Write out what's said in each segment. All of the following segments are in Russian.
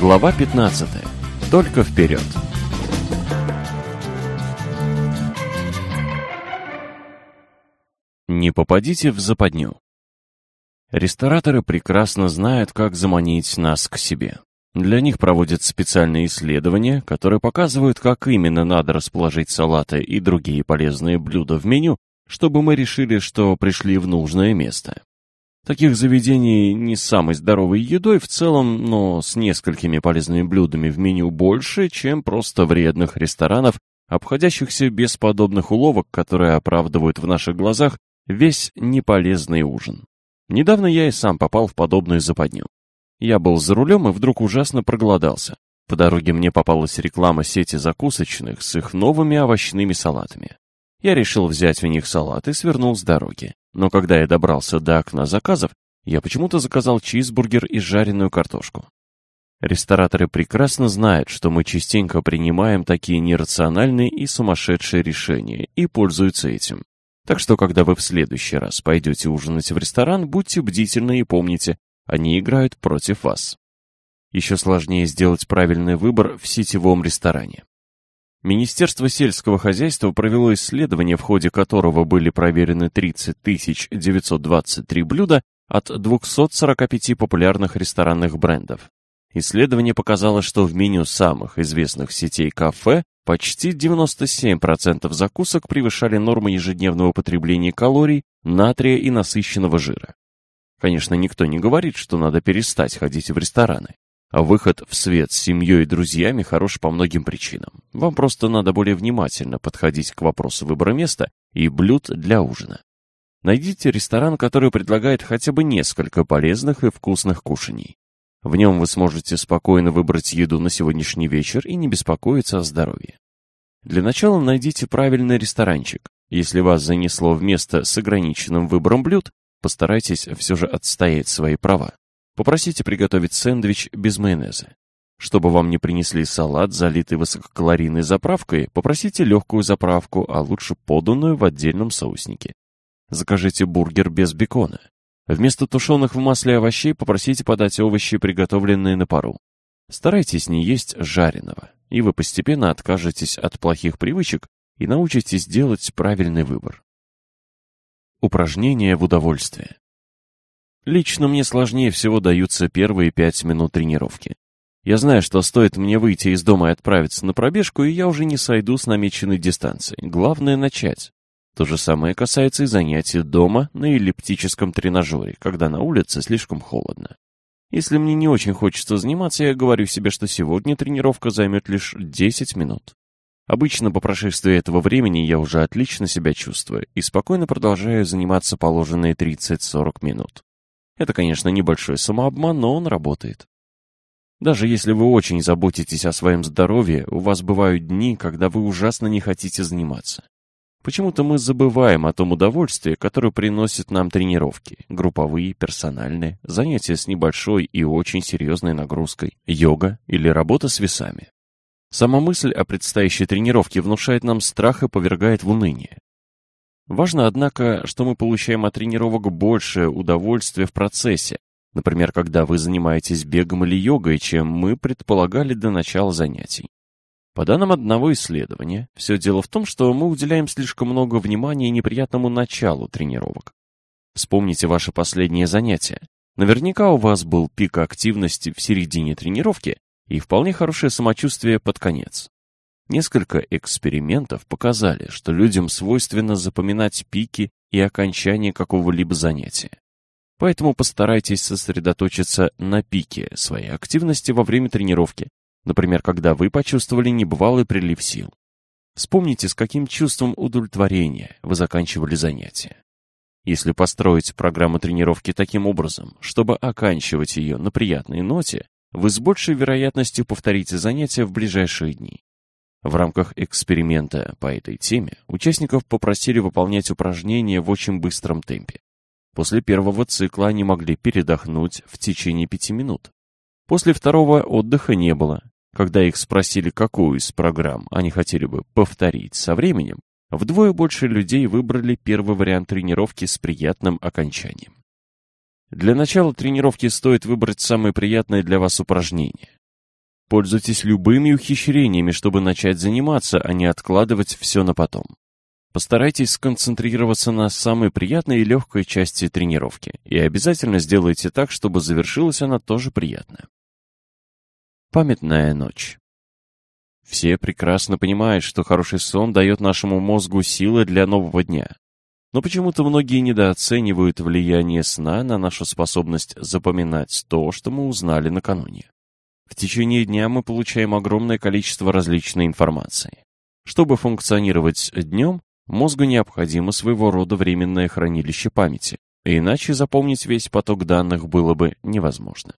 Глава 15. Только вперед. Не попадите в западню. Рестораторы прекрасно знают, как заманить нас к себе. Для них проводят специальные исследования, которые показывают, как именно надо расположить салаты и другие полезные блюда в меню, чтобы мы решили, что пришли в нужное место. Таких заведений не с самой здоровой едой в целом, но с несколькими полезными блюдами в меню больше, чем просто вредных ресторанов, обходящихся без подобных уловок, которые оправдывают в наших глазах весь неполезный ужин. Недавно я и сам попал в подобную западню. Я был за рулем и вдруг ужасно проголодался. По дороге мне попалась реклама сети закусочных с их новыми овощными салатами. Я решил взять у них салат и свернул с дороги. Но когда я добрался до окна заказов, я почему-то заказал чизбургер и жареную картошку. Рестораторы прекрасно знают, что мы частенько принимаем такие нерациональные и сумасшедшие решения и пользуются этим. Так что, когда вы в следующий раз пойдете ужинать в ресторан, будьте бдительны и помните, они играют против вас. Еще сложнее сделать правильный выбор в сетевом ресторане. Министерство сельского хозяйства провело исследование, в ходе которого были проверены 30 923 блюда от 245 популярных ресторанных брендов. Исследование показало, что в меню самых известных сетей кафе почти 97% закусок превышали нормы ежедневного потребления калорий, натрия и насыщенного жира. Конечно, никто не говорит, что надо перестать ходить в рестораны. А выход в свет с семьей и друзьями хорош по многим причинам. Вам просто надо более внимательно подходить к вопросу выбора места и блюд для ужина. Найдите ресторан, который предлагает хотя бы несколько полезных и вкусных кушаний. В нем вы сможете спокойно выбрать еду на сегодняшний вечер и не беспокоиться о здоровье. Для начала найдите правильный ресторанчик. Если вас занесло в место с ограниченным выбором блюд, постарайтесь все же отстоять свои права. Попросите приготовить сэндвич без майонеза. Чтобы вам не принесли салат, залитый высококалорийной заправкой, попросите легкую заправку, а лучше поданную в отдельном соуснике. Закажите бургер без бекона. Вместо тушеных в масле овощей попросите подать овощи, приготовленные на пару. Старайтесь не есть жареного, и вы постепенно откажетесь от плохих привычек и научитесь делать правильный выбор. Упражнения в удовольствие. Лично мне сложнее всего даются первые пять минут тренировки. Я знаю, что стоит мне выйти из дома и отправиться на пробежку, и я уже не сойду с намеченной дистанции. Главное — начать. То же самое касается и занятий дома на эллиптическом тренажере, когда на улице слишком холодно. Если мне не очень хочется заниматься, я говорю себе, что сегодня тренировка займет лишь 10 минут. Обычно по прошествии этого времени я уже отлично себя чувствую и спокойно продолжаю заниматься положенные 30-40 минут. Это, конечно, небольшой самообман, но он работает. Даже если вы очень заботитесь о своем здоровье, у вас бывают дни, когда вы ужасно не хотите заниматься. Почему-то мы забываем о том удовольствии, которое приносят нам тренировки, групповые, персональные, занятия с небольшой и очень серьезной нагрузкой, йога или работа с весами. Сама мысль о предстоящей тренировке внушает нам страх и повергает в уныние. Важно, однако, что мы получаем от тренировок большее удовольствие в процессе, например, когда вы занимаетесь бегом или йогой, чем мы предполагали до начала занятий. По данным одного исследования, все дело в том, что мы уделяем слишком много внимания неприятному началу тренировок. Вспомните ваше последнее занятие. Наверняка у вас был пик активности в середине тренировки и вполне хорошее самочувствие под конец. Несколько экспериментов показали, что людям свойственно запоминать пики и окончания какого-либо занятия. Поэтому постарайтесь сосредоточиться на пике своей активности во время тренировки, например, когда вы почувствовали небывалый прилив сил. Вспомните, с каким чувством удовлетворения вы заканчивали занятие. Если построить программу тренировки таким образом, чтобы оканчивать ее на приятной ноте, вы с большей вероятностью повторите занятия в ближайшие дни. В рамках эксперимента по этой теме участников попросили выполнять упражнения в очень быстром темпе. После первого цикла они могли передохнуть в течение пяти минут. После второго отдыха не было. Когда их спросили, какую из программ они хотели бы повторить со временем, вдвое больше людей выбрали первый вариант тренировки с приятным окончанием. Для начала тренировки стоит выбрать самое приятное для вас упражнение. Пользуйтесь любыми ухищрениями, чтобы начать заниматься, а не откладывать все на потом. Постарайтесь сконцентрироваться на самой приятной и легкой части тренировки, и обязательно сделайте так, чтобы завершилась она тоже приятно. Памятная ночь. Все прекрасно понимают, что хороший сон дает нашему мозгу силы для нового дня. Но почему-то многие недооценивают влияние сна на нашу способность запоминать то, что мы узнали накануне. В течение дня мы получаем огромное количество различной информации. Чтобы функционировать днем, мозгу необходимо своего рода временное хранилище памяти, иначе запомнить весь поток данных было бы невозможно.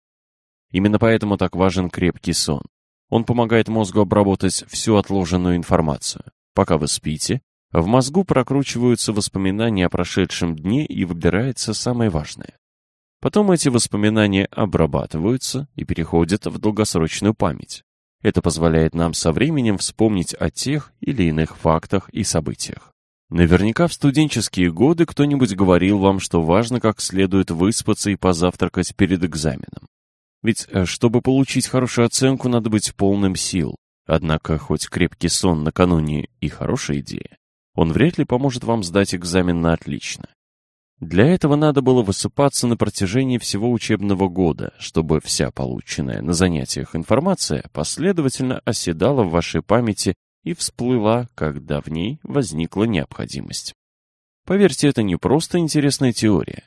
Именно поэтому так важен крепкий сон. Он помогает мозгу обработать всю отложенную информацию. Пока вы спите, в мозгу прокручиваются воспоминания о прошедшем дне и выбирается самое важное. Потом эти воспоминания обрабатываются и переходят в долгосрочную память. Это позволяет нам со временем вспомнить о тех или иных фактах и событиях. Наверняка в студенческие годы кто-нибудь говорил вам, что важно как следует выспаться и позавтракать перед экзаменом. Ведь, э, чтобы получить хорошую оценку, надо быть полным сил. Однако, хоть крепкий сон накануне и хорошая идея, он вряд ли поможет вам сдать экзамен на отлично. Для этого надо было высыпаться на протяжении всего учебного года, чтобы вся полученная на занятиях информация последовательно оседала в вашей памяти и всплыла, когда в ней возникла необходимость. Поверьте, это не просто интересная теория.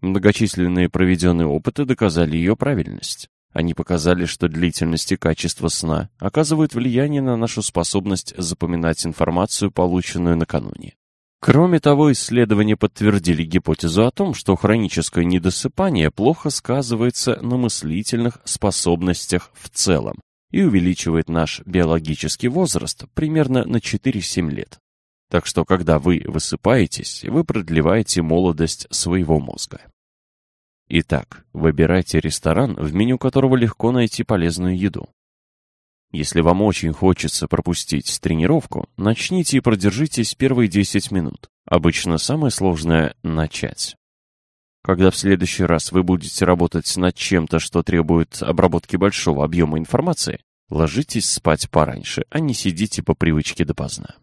Многочисленные проведенные опыты доказали ее правильность. Они показали, что длительность и качество сна оказывают влияние на нашу способность запоминать информацию, полученную накануне. Кроме того, исследования подтвердили гипотезу о том, что хроническое недосыпание плохо сказывается на мыслительных способностях в целом и увеличивает наш биологический возраст примерно на 4-7 лет. Так что, когда вы высыпаетесь, вы продлеваете молодость своего мозга. Итак, выбирайте ресторан, в меню которого легко найти полезную еду. Если вам очень хочется пропустить тренировку, начните и продержитесь первые 10 минут. Обычно самое сложное – начать. Когда в следующий раз вы будете работать над чем-то, что требует обработки большого объема информации, ложитесь спать пораньше, а не сидите по привычке допоздна.